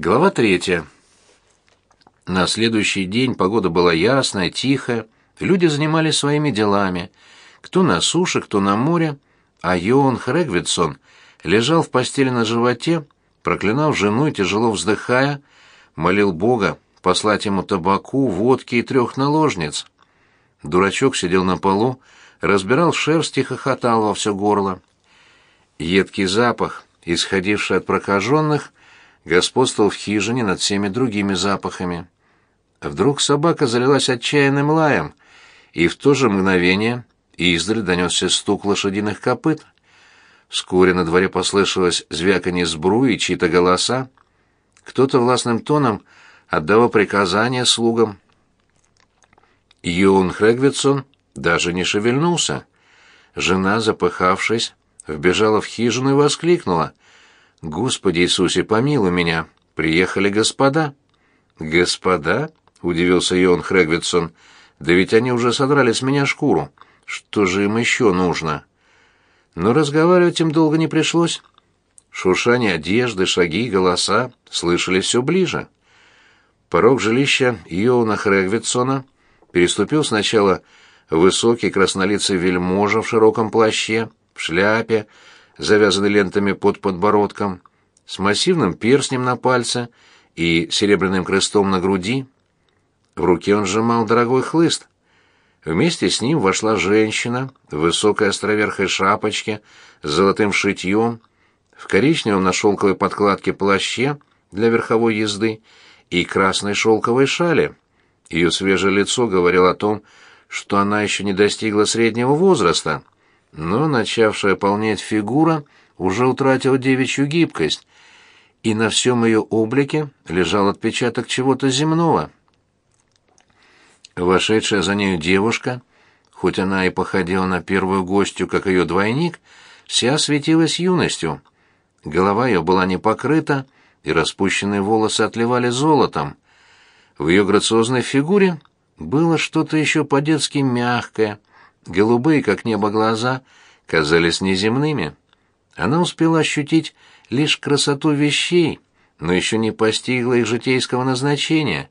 Глава третья. На следующий день погода была ясная, тихая, люди занимались своими делами, кто на суше, кто на море, а Йоан Хрегвитсон лежал в постели на животе, проклинал жену и, тяжело вздыхая, молил Бога послать ему табаку, водки и трех наложниц. Дурачок сидел на полу, разбирал шерсть и хохотал во все горло. Едкий запах, исходивший от прокаженных, господствовал в хижине над всеми другими запахами. Вдруг собака залилась отчаянным лаем, и в то же мгновение издали донесся стук лошадиных копыт. Вскоре на дворе послышалось звяканье сбруи и чьи-то голоса. Кто-то властным тоном отдавал приказания слугам. Юн Хрегвитсон даже не шевельнулся. Жена, запыхавшись, вбежала в хижину и воскликнула — Господи Иисусе, помилуй меня, приехали господа. Господа? удивился Йон Хрегвитсон. Да ведь они уже содрали с меня шкуру. Что же им еще нужно? Но разговаривать им долго не пришлось. Шуршание одежды, шаги, голоса слышались все ближе. Порог жилища Йона Хрегвитсона переступил сначала высокий краснолицый вельможа в широком плаще, в шляпе, завязанный лентами под подбородком, с массивным перстнем на пальце и серебряным крестом на груди. В руке он сжимал дорогой хлыст. Вместе с ним вошла женщина в высокой островерхой шапочке с золотым шитьем, в коричневом на шелковой подкладке плаще для верховой езды и красной шелковой шале. Ее свежее лицо говорило о том, что она еще не достигла среднего возраста — но начавшая полнеть фигура уже утратила девичью гибкость, и на всем ее облике лежал отпечаток чего-то земного. Вошедшая за нею девушка, хоть она и походила на первую гостью, как ее двойник, вся светилась юностью. Голова ее была не покрыта, и распущенные волосы отливали золотом. В ее грациозной фигуре было что-то еще по-детски мягкое, Голубые, как небо, глаза казались неземными. Она успела ощутить лишь красоту вещей, но еще не постигла их житейского назначения.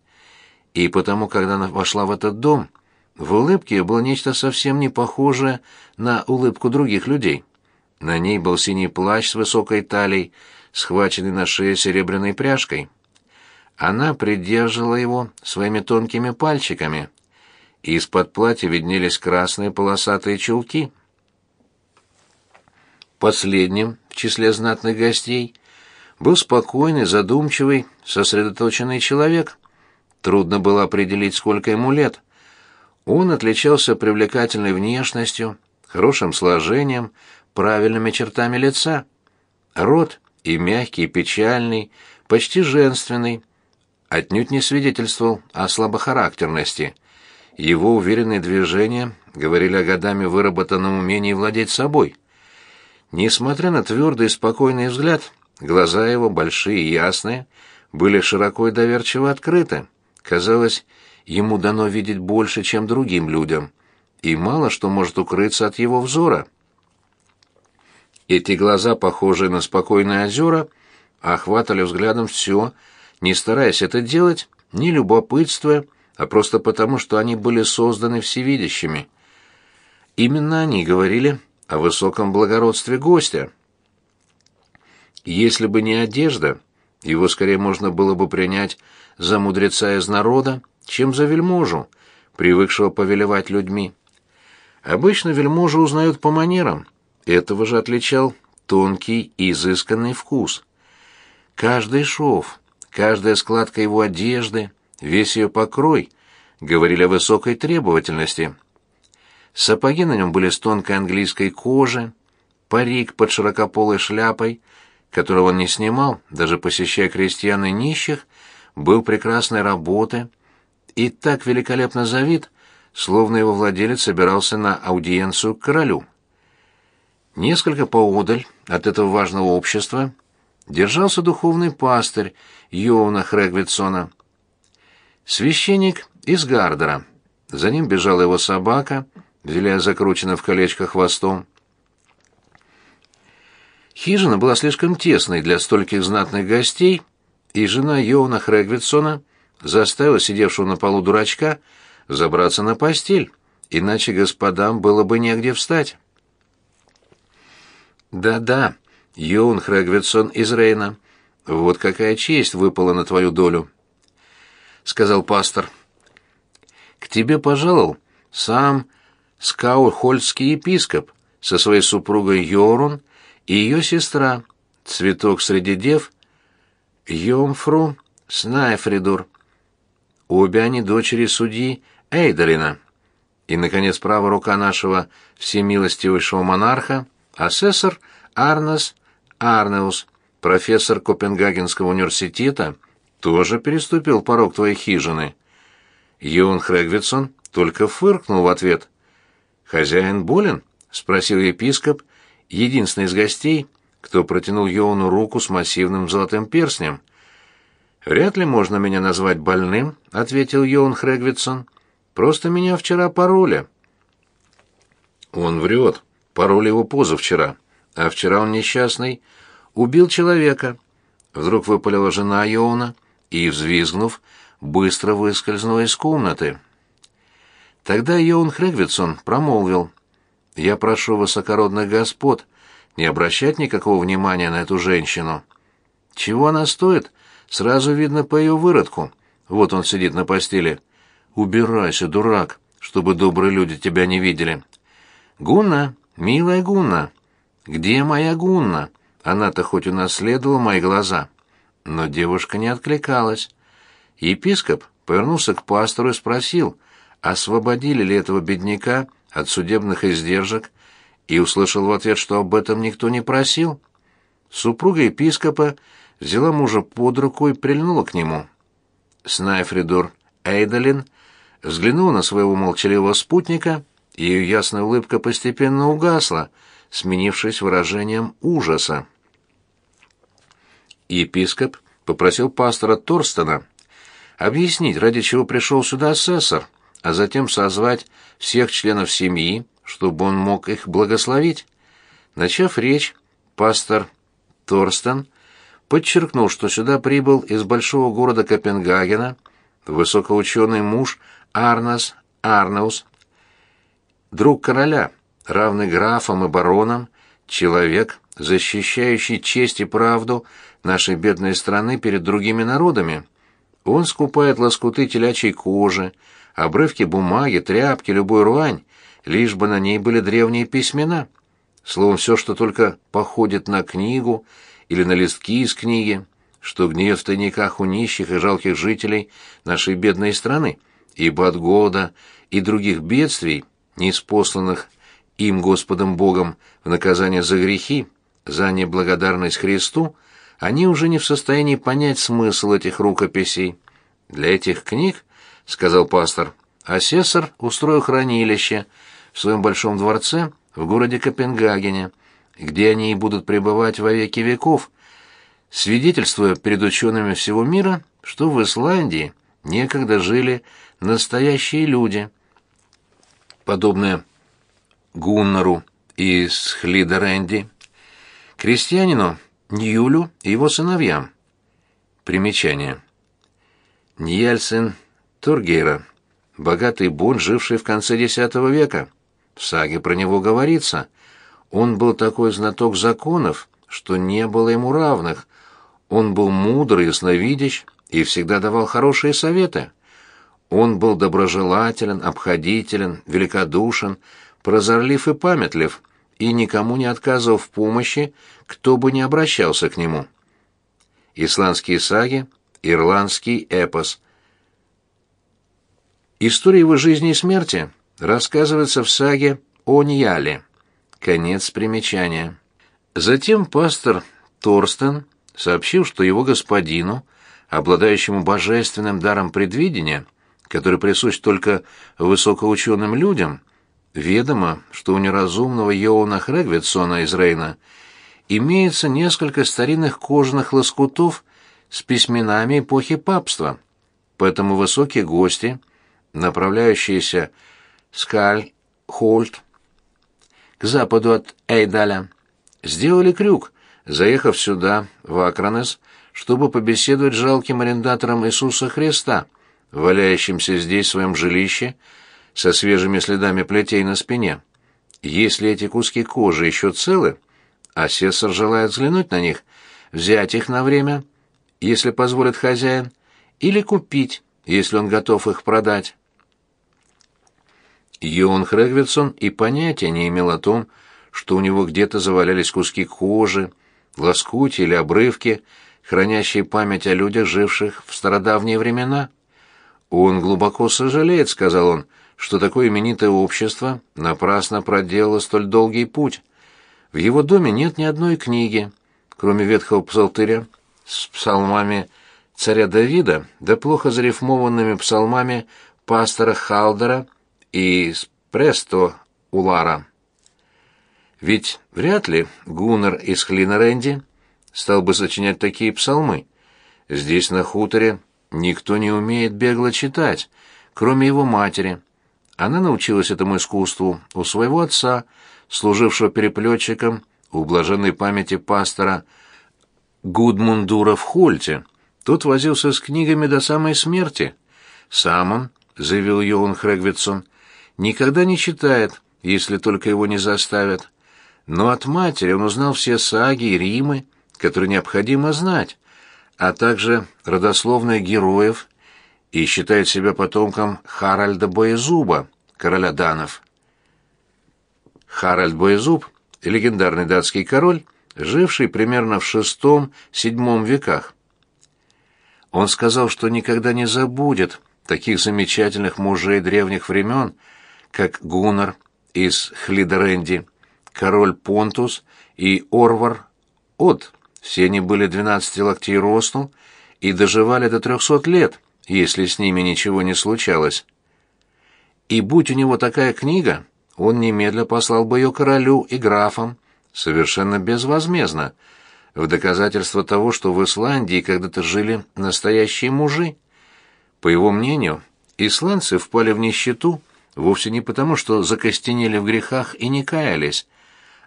И потому, когда она вошла в этот дом, в улыбке было нечто совсем не похожее на улыбку других людей. На ней был синий плащ с высокой талией, схваченный на шее серебряной пряжкой. Она придерживала его своими тонкими пальчиками — из-под платья виднелись красные полосатые чулки. Последним в числе знатных гостей был спокойный, задумчивый, сосредоточенный человек. Трудно было определить, сколько ему лет. Он отличался привлекательной внешностью, хорошим сложением, правильными чертами лица. Рот и мягкий, и печальный, почти женственный, отнюдь не свидетельствовал о слабохарактерности – его уверенные движения говорили о годами выработанном умении владеть собой. Несмотря на твердый и спокойный взгляд, глаза его, большие и ясные, были широко и доверчиво открыты. Казалось, ему дано видеть больше, чем другим людям, и мало что может укрыться от его взора. Эти глаза, похожие на спокойные озера, охватывали взглядом все, не стараясь это делать, не любопытствуя, а просто потому, что они были созданы всевидящими. Именно они говорили о высоком благородстве гостя. Если бы не одежда, его скорее можно было бы принять за мудреца из народа, чем за вельможу, привыкшего повелевать людьми. Обычно вельможу узнают по манерам, этого же отличал тонкий и изысканный вкус. Каждый шов, каждая складка его одежды, весь ее покрой говорили о высокой требовательности. Сапоги на нем были с тонкой английской кожи, парик под широкополой шляпой, которого он не снимал, даже посещая крестьян и нищих, был прекрасной работы и так великолепно завид, словно его владелец собирался на аудиенцию к королю. Несколько поодаль от этого важного общества держался духовный пастырь Йоуна Хрегвитсона. Священник из Гардера. За ним бежала его собака, виляя закручена в колечко хвостом. Хижина была слишком тесной для стольких знатных гостей, и жена Йоуна Хрегвитсона заставила сидевшего на полу дурачка забраться на постель, иначе господам было бы негде встать. Да-да, Йоун Хрегвитсон из Рейна. Вот какая честь выпала на твою долю, сказал пастор. К тебе пожаловал сам Скаурхольский епископ со своей супругой Йорун и ее сестра, цветок среди дев, Йомфру Снайфридур. Обе они дочери судьи Эйдолина. И, наконец, правая рука нашего всемилостивейшего монарха, асессор Арнес Арнеус, профессор Копенгагенского университета, тоже переступил порог твоей хижины. Йон Хрегвитсон только фыркнул в ответ. «Хозяин болен?» — спросил епископ, единственный из гостей, кто протянул Йоуну руку с массивным золотым перстнем. «Вряд ли можно меня назвать больным», — ответил Йоун Хрегвитсон. «Просто меня вчера пароли». «Он врет. Пароли его позавчера. А вчера он несчастный. Убил человека». Вдруг выпалила жена Йоуна и, взвизгнув, быстро выскользнула из комнаты. Тогда Йоун Хрегвитсон промолвил. «Я прошу высокородных господ не обращать никакого внимания на эту женщину. Чего она стоит, сразу видно по ее выродку. Вот он сидит на постели. Убирайся, дурак, чтобы добрые люди тебя не видели. Гунна, милая Гунна, где моя Гунна? Она-то хоть унаследовала мои глаза». Но девушка не откликалась. Епископ повернулся к пастору и спросил, освободили ли этого бедняка от судебных издержек, и услышал в ответ, что об этом никто не просил. Супруга епископа взяла мужа под руку и прильнула к нему. Снайфридор Эйдолин взглянула на своего молчаливого спутника, и ее ясная улыбка постепенно угасла, сменившись выражением ужаса. Епископ попросил пастора Торстена объяснить, ради чего пришел сюда асессор, а затем созвать всех членов семьи, чтобы он мог их благословить. Начав речь, пастор Торстен подчеркнул, что сюда прибыл из большого города Копенгагена высокоученый муж Арнас Арнаус, друг короля, равный графам и баронам, человек, защищающий честь и правду нашей бедной страны перед другими народами. Он скупает лоскуты телячьей кожи, обрывки бумаги, тряпки, любой руань, лишь бы на ней были древние письмена. Словом, все, что только походит на книгу или на листки из книги, что гниет в тайниках у нищих и жалких жителей нашей бедной страны, ибо от голода и других бедствий, неспосланных им Господом Богом в наказание за грехи, за неблагодарность Христу, они уже не в состоянии понять смысл этих рукописей. Для этих книг, сказал пастор, асессор устроил хранилище в своем большом дворце в городе Копенгагене, где они и будут пребывать во веки веков, свидетельствуя перед учеными всего мира, что в Исландии некогда жили настоящие люди, подобные Гуннару из Хлидеренди, крестьянину Ньюлю и его сыновьям. Примечание. Ньяльсен Тургейра, богатый бун, живший в конце X века. В саге про него говорится. Он был такой знаток законов, что не было ему равных. Он был мудрый, ясновидящ и всегда давал хорошие советы. Он был доброжелателен, обходителен, великодушен, прозорлив и памятлив, и никому не отказывал в помощи, кто бы ни обращался к нему. Исландские саги, ирландский эпос. История его жизни и смерти рассказывается в саге о Ньяле. Конец примечания. Затем пастор Торстен сообщил, что его господину, обладающему божественным даром предвидения, который присущ только высокоученым людям, Ведомо, что у неразумного Йоуна Хрегвитсона из Рейна имеется несколько старинных кожаных лоскутов с письменами эпохи папства, поэтому высокие гости, направляющиеся Скаль, Хольт, к западу от Эйдаля, сделали крюк, заехав сюда, в Акронес, чтобы побеседовать с жалким арендатором Иисуса Христа, валяющимся здесь в своем жилище со свежими следами плетей на спине. Если эти куски кожи еще целы, асессор желает взглянуть на них, взять их на время, если позволит хозяин, или купить, если он готов их продать. Йоан Хрегвитсон и понятия не имел о том, что у него где-то завалялись куски кожи, лоскути или обрывки, хранящие память о людях, живших в стародавние времена. «Он глубоко сожалеет», — сказал он, — «что такое именитое общество напрасно проделало столь долгий путь. В его доме нет ни одной книги, кроме ветхого псалтыря с псалмами царя Давида, да плохо зарифмованными псалмами пастора Халдера и Престо Улара. Ведь вряд ли Гуннер из Хлинаренди стал бы сочинять такие псалмы. Здесь, на хуторе, никто не умеет бегло читать, кроме его матери. Она научилась этому искусству у своего отца, служившего переплетчиком у блаженной памяти пастора Гудмундура в Хольте. Тот возился с книгами до самой смерти. Сам он, заявил Йоун Хрегвитсон, никогда не читает, если только его не заставят. Но от матери он узнал все саги и римы, которые необходимо знать, а также родословные героев и считает себя потомком Харальда Боезуба, короля данов. Харальд Боезуб — легендарный датский король, живший примерно в VI-VII веках. Он сказал, что никогда не забудет таких замечательных мужей древних времен, как Гуннар из Хлидеренди, король Понтус и Орвар От. Все они были 12 локтей росту и доживали до 300 лет, если с ними ничего не случалось. И будь у него такая книга, он немедля послал бы ее королю и графам, совершенно безвозмездно, в доказательство того, что в Исландии когда-то жили настоящие мужи. По его мнению, исландцы впали в нищету вовсе не потому, что закостенели в грехах и не каялись,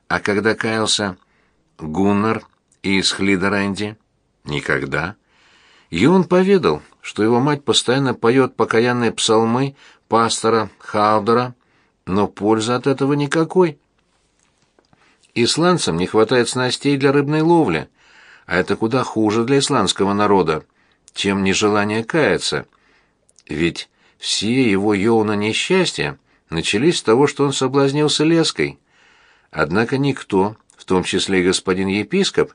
а когда каялся Гуннар из Хлидеренди? Никогда. И он поведал, что его мать постоянно поет покаянные псалмы пастора Халдера, но пользы от этого никакой. Исландцам не хватает снастей для рыбной ловли, а это куда хуже для исландского народа, чем нежелание каяться. Ведь все его йоуна несчастья начались с того, что он соблазнился леской. Однако никто, в том числе и господин епископ,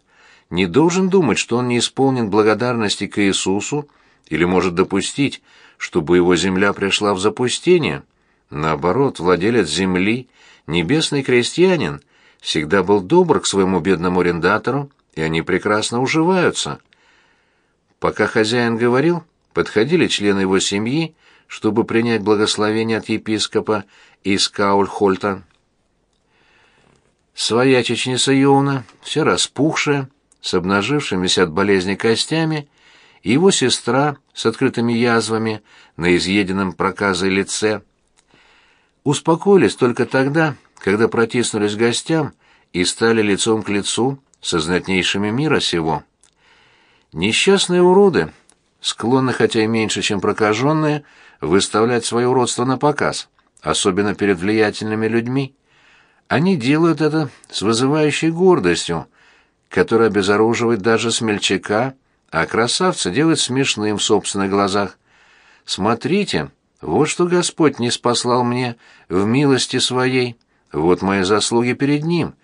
не должен думать, что он не исполнен благодарности к Иисусу или может допустить, чтобы его земля пришла в запустение. Наоборот, владелец земли, небесный крестьянин, всегда был добр к своему бедному арендатору, и они прекрасно уживаются. Пока хозяин говорил, подходили члены его семьи, чтобы принять благословение от епископа из Каульхольта. Своя чечница Йоуна, вся распухшая, с обнажившимися от болезни костями, и его сестра с открытыми язвами на изъеденном проказой лице. Успокоились только тогда, когда протиснулись к гостям и стали лицом к лицу со знатнейшими мира сего. Несчастные уроды, склонны, хотя и меньше, чем прокаженные, выставлять свое уродство на показ, особенно перед влиятельными людьми. Они делают это с вызывающей гордостью, которая обезоруживает даже смельчака, а красавца делает смешным в собственных глазах. Смотрите, вот что Господь не спаслал мне в милости своей, вот мои заслуги перед Ним.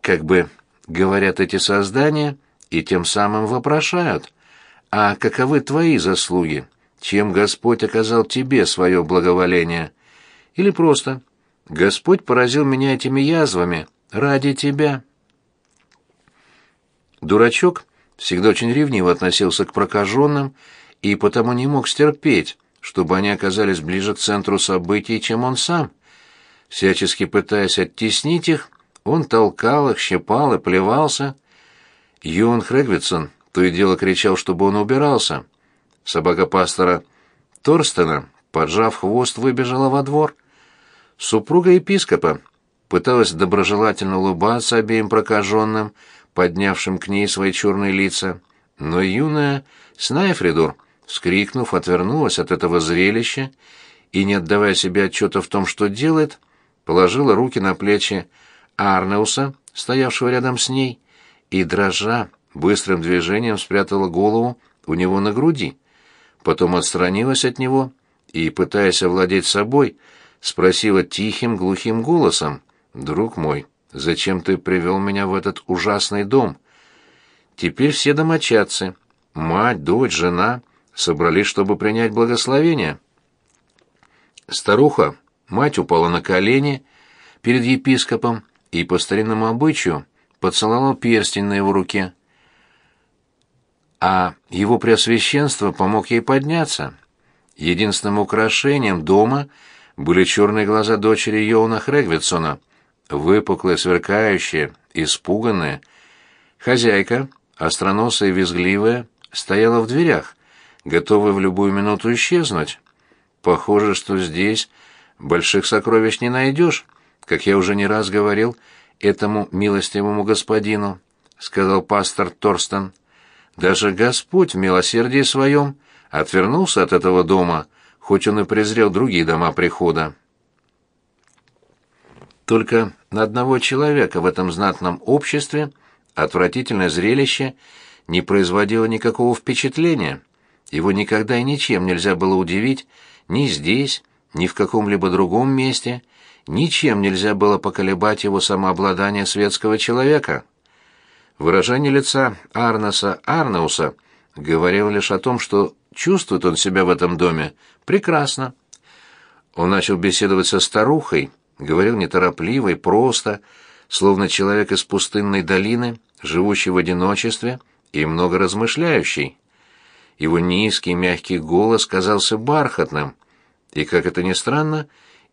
Как бы говорят эти создания и тем самым вопрошают. А каковы твои заслуги? Чем Господь оказал тебе свое благоволение? Или просто Господь поразил меня этими язвами ради тебя?» Дурачок всегда очень ревниво относился к прокаженным и потому не мог стерпеть, чтобы они оказались ближе к центру событий, чем он сам. Всячески пытаясь оттеснить их, он толкал их, щипал и плевался. Юн Хрегвитсон то и дело кричал, чтобы он убирался. Собака пастора Торстена, поджав хвост, выбежала во двор. Супруга епископа пыталась доброжелательно улыбаться обеим прокаженным, поднявшим к ней свои черные лица, Но юная Снайфридур, вскрикнув, отвернулась от этого зрелища и, не отдавая себе отчета в том, что делает, положила руки на плечи Арнеуса, стоявшего рядом с ней, и, дрожа, быстрым движением спрятала голову у него на груди. Потом отстранилась от него и, пытаясь овладеть собой, спросила тихим, глухим голосом, «Друг мой, зачем ты привел меня в этот ужасный дом?» Теперь все домочадцы, мать, дочь, жена, собрались, чтобы принять благословение. Старуха, мать упала на колени перед епископом и по старинному обычаю поцеловала перстень на его руке. А его преосвященство помог ей подняться. Единственным украшением дома были черные глаза дочери Йоуна Хрегвитсона, выпуклые, сверкающие, испуганные. Хозяйка, остроносая и визгливая, стояла в дверях, готовая в любую минуту исчезнуть. Похоже, что здесь больших сокровищ не найдешь, как я уже не раз говорил этому милостивому господину, сказал пастор Торстен. Даже Господь в милосердии своем отвернулся от этого дома, хоть он и презрел другие дома прихода. Только на одного человека в этом знатном обществе отвратительное зрелище не производило никакого впечатления. Его никогда и ничем нельзя было удивить ни здесь, ни в каком-либо другом месте, ничем нельзя было поколебать его самообладание светского человека. Выражение лица Арнаса Арнауса говорило лишь о том, что чувствует он себя в этом доме прекрасно. Он начал беседовать со старухой, говорил неторопливо и просто, словно человек из пустынной долины, живущий в одиночестве и много размышляющий. Его низкий мягкий голос казался бархатным, и, как это ни странно,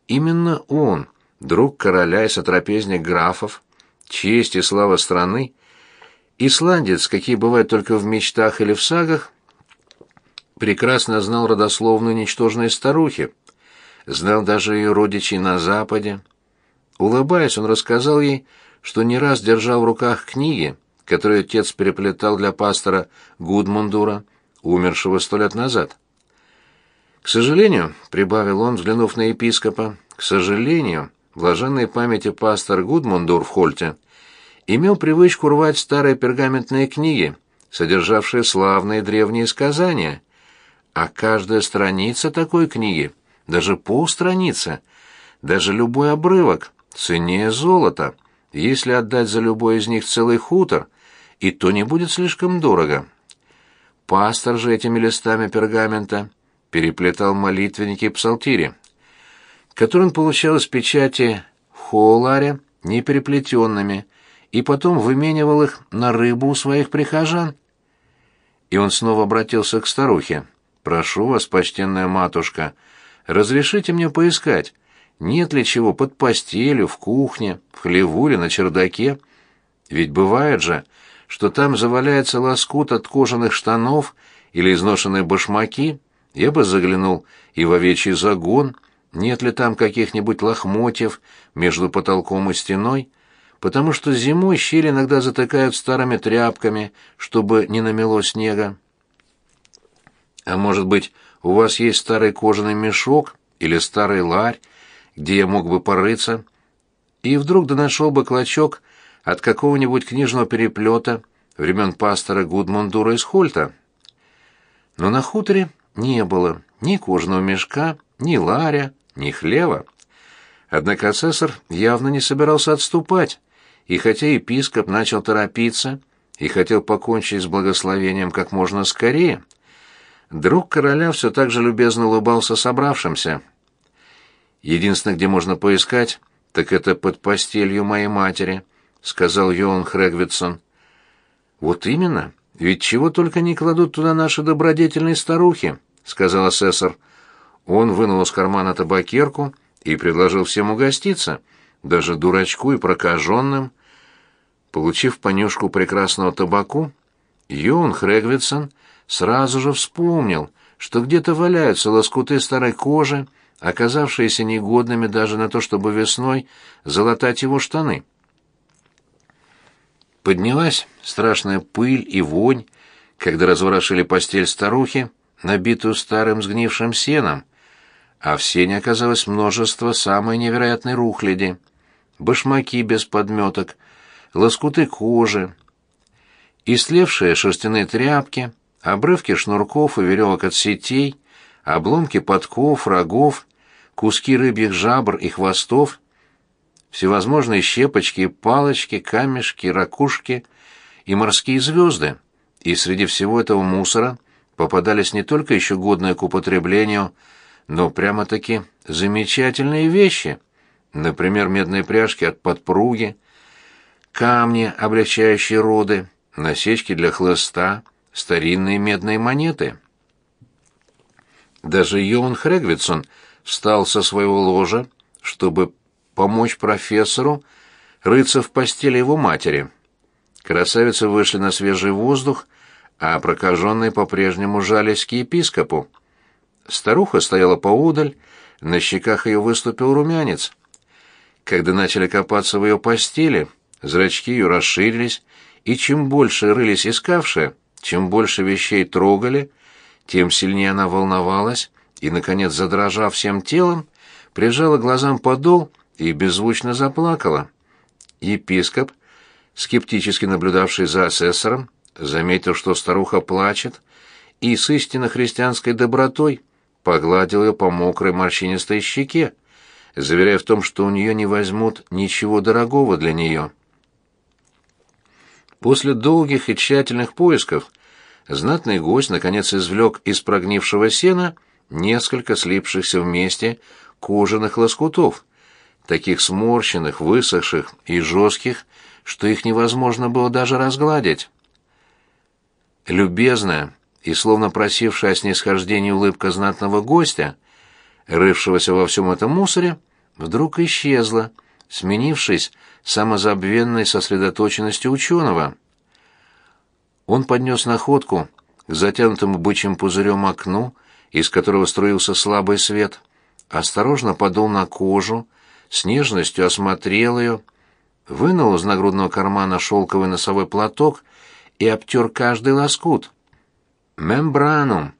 именно он, друг короля и сотрапезник графов, честь и слава страны, исландец, какие бывают только в мечтах или в сагах, прекрасно знал родословную ничтожной старухи, знал даже ее родичей на Западе. Улыбаясь, он рассказал ей, что не раз держал в руках книги, которые отец переплетал для пастора Гудмундура, умершего сто лет назад. К сожалению, прибавил он, взглянув на епископа, к сожалению, блаженной памяти пастор Гудмундур в Хольте имел привычку рвать старые пергаментные книги, содержавшие славные древние сказания, а каждая страница такой книги, даже полстраницы, даже любой обрывок, ценнее золота, если отдать за любой из них целый хутор, и то не будет слишком дорого. Пастор же этими листами пергамента переплетал молитвенники и псалтири, которые он получал из печати в Хоуларе непереплетенными, и потом выменивал их на рыбу у своих прихожан. И он снова обратился к старухе. «Прошу вас, почтенная матушка, разрешите мне поискать, нет ли чего под постелью, в кухне, в хлеву или на чердаке. Ведь бывает же, что там заваляется лоскут от кожаных штанов или изношенные башмаки, я бы заглянул и в овечий загон, нет ли там каких-нибудь лохмотьев между потолком и стеной, потому что зимой щели иногда затыкают старыми тряпками, чтобы не намело снега. А может быть, у вас есть старый кожаный мешок или старый ларь, где я мог бы порыться, и вдруг да нашел бы клочок от какого-нибудь книжного переплета времен пастора Гудмундура из Хольта. Но на хуторе не было ни кожаного мешка, ни ларя, ни хлева. Однако асессор явно не собирался отступать, и хотя епископ начал торопиться и хотел покончить с благословением как можно скорее, друг короля все так же любезно улыбался собравшимся. Единственное, где можно поискать, так это под постелью моей матери, сказал Йоан Хрегвитсон. Вот именно, ведь чего только не кладут туда наши добродетельные старухи, сказал асессор. Он вынул из кармана табакерку и предложил всем угоститься, даже дурачку и прокаженным. Получив понюшку прекрасного табаку, Йоан Хрегвитсон сразу же вспомнил, что где-то валяются лоскуты старой кожи, оказавшиеся негодными даже на то, чтобы весной залатать его штаны. Поднялась страшная пыль и вонь, когда разворошили постель старухи, набитую старым сгнившим сеном, а в сене оказалось множество самой невероятной рухляди. Башмаки без подметок, лоскуты кожи, истлевшие шерстяные тряпки, обрывки шнурков и веревок от сетей, обломки подков, рогов, куски рыбьих жабр и хвостов, всевозможные щепочки, палочки, камешки, ракушки и морские звезды. И среди всего этого мусора попадались не только еще годные к употреблению, но прямо-таки замечательные вещи. Например, медные пряжки от подпруги, камни, облегчающие роды, насечки для хлыста, старинные медные монеты. Даже Йоан Хрегвитсон встал со своего ложа, чтобы помочь профессору рыться в постели его матери. Красавицы вышли на свежий воздух, а прокаженные по-прежнему жались к епископу. Старуха стояла поудаль, на щеках ее выступил румянец. Когда начали копаться в ее постели, зрачки ее расширились, и чем больше рылись искавшие, чем больше вещей трогали, тем сильнее она волновалась и, наконец, задрожав всем телом, прижала глазам подол и беззвучно заплакала. Епископ, скептически наблюдавший за асессором, заметил, что старуха плачет, и с истинно христианской добротой погладил ее по мокрой морщинистой щеке, заверяя в том, что у нее не возьмут ничего дорогого для нее. После долгих и тщательных поисков знатный гость наконец извлек из прогнившего сена несколько слипшихся вместе кожаных лоскутов, таких сморщенных, высохших и жестких, что их невозможно было даже разгладить. Любезная и словно просившая о снисхождении улыбка знатного гостя, рывшегося во всем этом мусоре, вдруг исчезла, сменившись самозабвенной сосредоточенностью ученого. Он поднес находку к затянутому бычьим пузырем окну, из которого струился слабый свет, осторожно подул на кожу, с нежностью осмотрел ее, вынул из нагрудного кармана шелковый носовой платок и обтер каждый лоскут. «Мембранум!»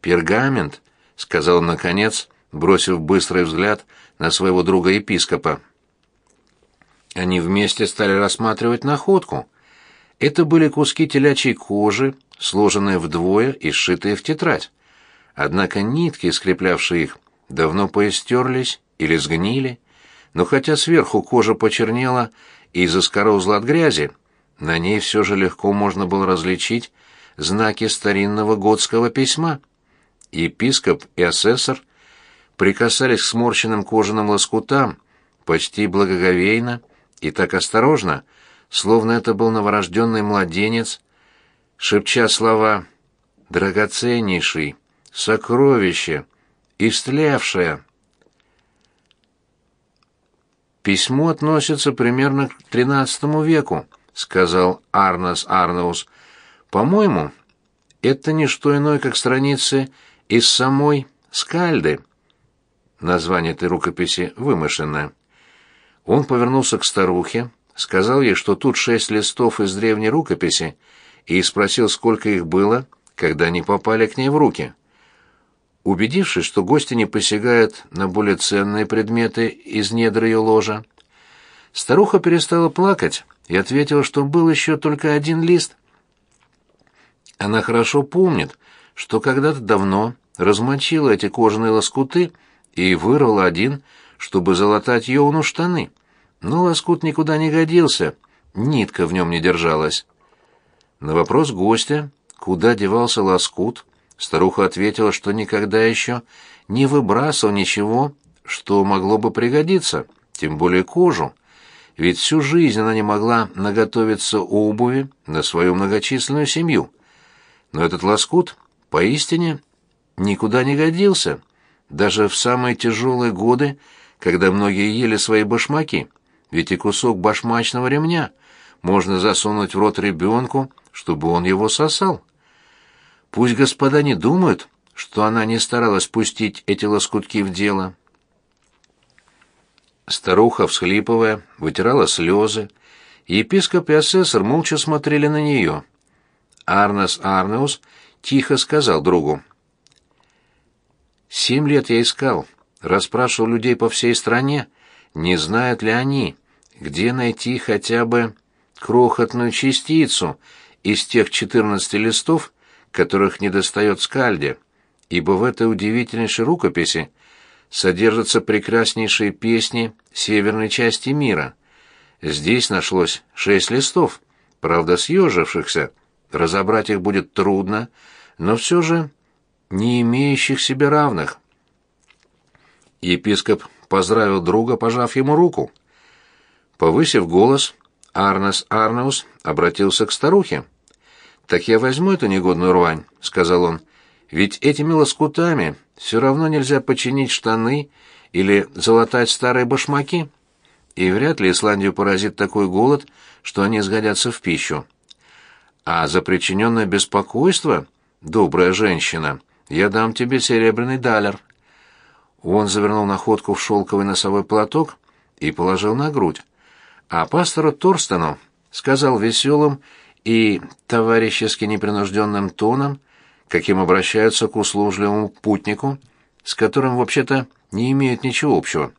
«Пергамент», — сказал он наконец, бросив быстрый взгляд на своего друга-епископа. Они вместе стали рассматривать находку. Это были куски телячьей кожи, сложенные вдвое и сшитые в тетрадь. Однако нитки, скреплявшие их, давно поистерлись или сгнили, но хотя сверху кожа почернела и заскорузла от грязи, на ней все же легко можно было различить знаки старинного готского письма. Епископ и асессор прикасались к сморщенным кожаным лоскутам почти благоговейно и так осторожно, словно это был новорожденный младенец, шепча слова «драгоценнейший», «сокровище», «истлевшее». «Письмо относится примерно к XIII веку», — сказал Арнас Арнаус. «По-моему, это не что иное, как страницы из самой Скальды». Название этой рукописи вымышленное. Он повернулся к старухе, сказал ей, что тут шесть листов из древней рукописи, и спросил, сколько их было, когда они попали к ней в руки. Убедившись, что гости не посягают на более ценные предметы из недр ее ложа, старуха перестала плакать и ответила, что был еще только один лист. Она хорошо помнит, что когда-то давно размочила эти кожаные лоскуты и вырвала один, чтобы залатать Йоуну штаны. Но лоскут никуда не годился, нитка в нем не держалась. На вопрос гостя, куда девался лоскут, старуха ответила, что никогда еще не выбрасывал ничего, что могло бы пригодиться, тем более кожу. Ведь всю жизнь она не могла наготовиться обуви на свою многочисленную семью. Но этот лоскут поистине никуда не годился, даже в самые тяжелые годы, когда многие ели свои башмаки, ведь и кусок башмачного ремня можно засунуть в рот ребенку, чтобы он его сосал. Пусть господа не думают, что она не старалась пустить эти лоскутки в дело. Старуха, всхлипывая, вытирала слезы. Епископ и асессор молча смотрели на нее. Арнес Арнеус тихо сказал другу. «Семь лет я искал, расспрашивал людей по всей стране, не знают ли они, где найти хотя бы крохотную частицу из тех четырнадцати листов, которых недостает скальде, ибо в этой удивительнейшей рукописи содержатся прекраснейшие песни северной части мира. Здесь нашлось шесть листов, правда съежившихся, разобрать их будет трудно, но все же не имеющих себе равных. Епископ поздравил друга, пожав ему руку. Повысив голос, Арнес Арнеус обратился к старухе. «Так я возьму эту негодную рвань», — сказал он. «Ведь этими лоскутами все равно нельзя починить штаны или залатать старые башмаки. И вряд ли Исландию поразит такой голод, что они сгодятся в пищу. А за причиненное беспокойство, добрая женщина, я дам тебе серебряный далер». Он завернул находку в шелковый носовой платок и положил на грудь. А пастору Торстену сказал веселым и товарищески непринужденным тоном, каким обращаются к услужливому путнику, с которым вообще-то не имеют ничего общего.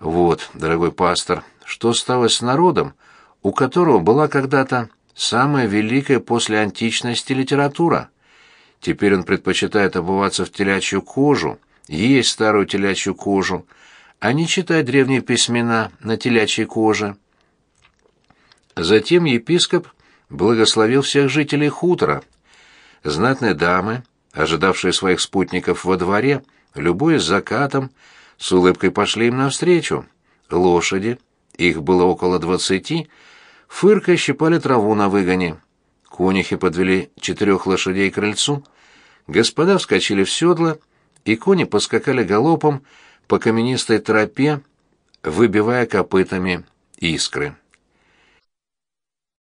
Вот, дорогой пастор, что стало с народом, у которого была когда-то самая великая после античности литература. Теперь он предпочитает обуваться в телячью кожу, есть старую телячью кожу, а не читать древние письмена на телячьей коже. Затем епископ благословил всех жителей хутора. Знатные дамы, ожидавшие своих спутников во дворе, любуясь закатом, с улыбкой пошли им навстречу. Лошади, их было около двадцати, фыркой щипали траву на выгоне. Конюхи подвели четырех лошадей к крыльцу. Господа вскочили в седла, и кони поскакали галопом по каменистой тропе, выбивая копытами искры.